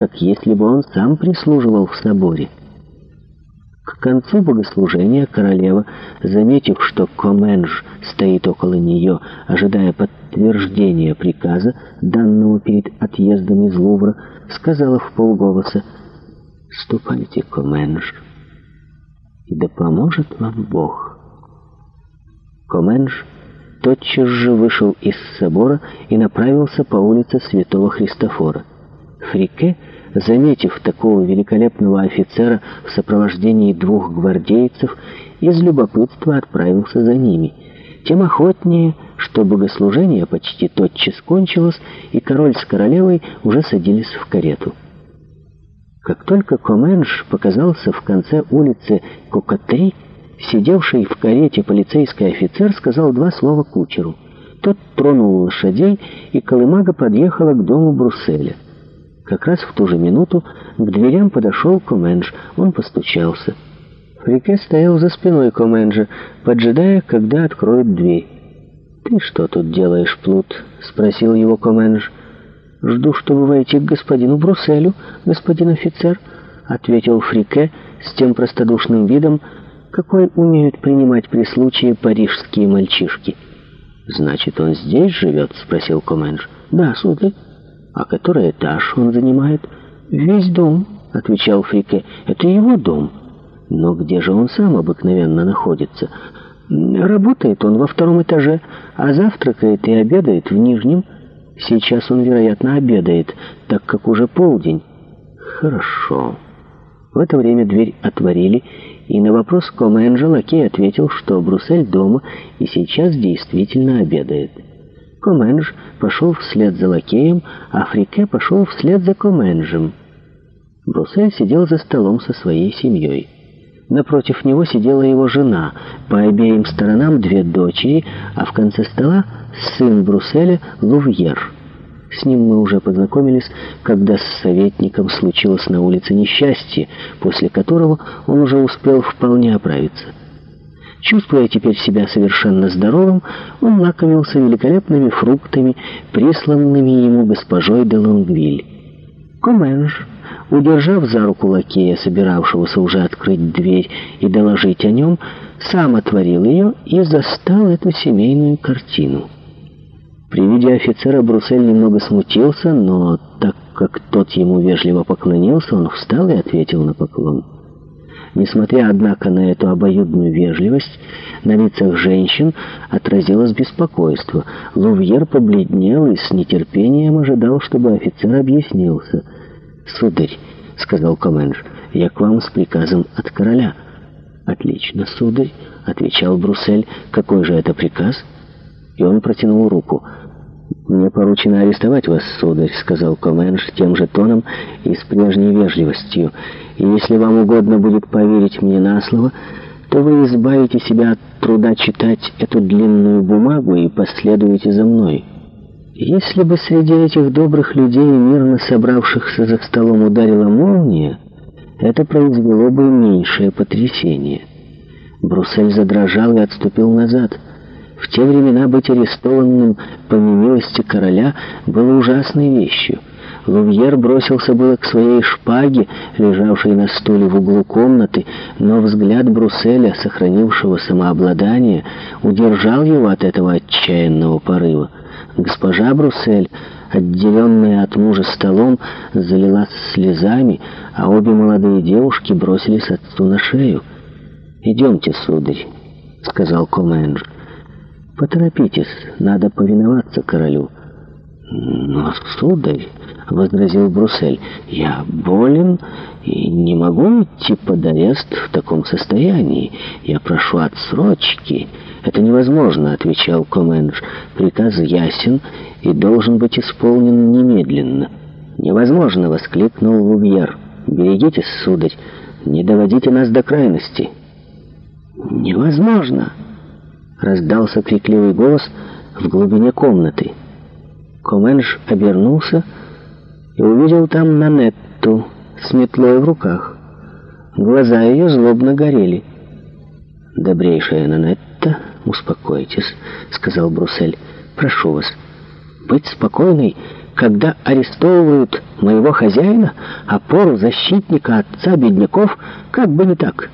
как если бы он сам прислуживал в соборе. К концу богослужения королева, заметив, что Коменж стоит около нее, ожидая подтверждения приказа, данного перед отъездом из Лувра, сказала в полголоса «Ступайте, Коменж, и да поможет вам Бог». Коменж тотчас же вышел из собора и направился по улице Святого Христофора. Фрике, заметив такого великолепного офицера в сопровождении двух гвардейцев, из любопытства отправился за ними. Тем охотнее, что богослужение почти тотчас кончилось, и король с королевой уже садились в карету. Как только Коменш показался в конце улицы Кокотри, сидевший в карете полицейский офицер сказал два слова кучеру. Тот тронул лошадей, и колымага подъехала к дому Брусселя. Как раз в ту же минуту к дверям подошел Коменж. Он постучался. Фрике стоял за спиной Коменжа, поджидая, когда откроют дверь. «Ты что тут делаешь, Плут?» — спросил его Коменж. «Жду, чтобы войти к господину Брусселю, господин офицер», — ответил Фрике с тем простодушным видом, какой умеют принимать при случае парижские мальчишки. «Значит, он здесь живет?» — спросил Коменж. «Да, сударь» а который этаж он занимает? Весь дом, отвечал Фрике. Это его дом. Но где же он сам обыкновенно находится? Работает он во втором этаже, а завтракает и обедает в нижнем. Сейчас он, вероятно, обедает, так как уже полдень. Хорошо. В это время дверь отворили, и на вопрос Кома Энджела ответил, что Бруссель дома и сейчас действительно обедает. Коменж пошел вслед за лакеем, а Фрике пошел вслед за Коменжем. Бруссель сидел за столом со своей семьей. Напротив него сидела его жена, по обеим сторонам две дочери, а в конце стола сын Брусселя Лувьер. С ним мы уже познакомились, когда с советником случилось на улице несчастье, после которого он уже успел вполне оправиться. Чувствуя теперь себя совершенно здоровым, он лакомился великолепными фруктами, присланными ему госпожой де Лонгвиль. Коменж, удержав за руку лакея, собиравшегося уже открыть дверь и доложить о нем, сам отворил ее и застал эту семейную картину. При виде офицера Бруссель немного смутился, но так как тот ему вежливо поклонился, он встал и ответил на поклон. Несмотря, однако, на эту обоюдную вежливость, на лицах женщин отразилось беспокойство. Лувьер побледнел и с нетерпением ожидал, чтобы офицер объяснился. «Сударь», — сказал Коменш, — «я к вам с приказом от короля». «Отлично, сударь», — отвечал Бруссель, — «какой же это приказ?» И он протянул руку — «Мне поручено арестовать вас, сударь», — сказал Коменш тем же тоном и с прежней вежливостью. «И если вам угодно будет поверить мне на слово, то вы избавите себя от труда читать эту длинную бумагу и последуете за мной». Если бы среди этих добрых людей, мирно собравшихся за столом, ударила молния, это произвело бы меньшее потрясение. Бруссель задрожал и отступил назад — в те времена быть арестованным по немилости короля было ужасной вещью. Лувьер бросился было к своей шпаге, лежавшей на стуле в углу комнаты, но взгляд Брусселя, сохранившего самообладание, удержал его от этого отчаянного порыва. Госпожа Бруссель, отделенная от мужа столом, залилась слезами, а обе молодые девушки бросились отцу на шею. «Идемте, сударь», — сказал Коменджи. «Поторопитесь, надо повиноваться королю». «Ну, а «Но, сударь», — возразил Бруссель, — «я болен и не могу идти под арест в таком состоянии. Я прошу отсрочки». «Это невозможно», — отвечал Коменш. «Приказ ясен и должен быть исполнен немедленно». «Невозможно!» — воскликнул Лувьер. «Берегитесь, сударь, не доводите нас до крайности». «Невозможно!» раздался крикливый голос в глубине комнаты. Коменш обернулся и увидел там Нанетту с метлой в руках. Глаза ее злобно горели. «Добрейшая Нанетта, успокойтесь», — сказал Бруссель. «Прошу вас, быть спокойной, когда арестовывают моего хозяина, опору защитника отца бедняков, как бы не так».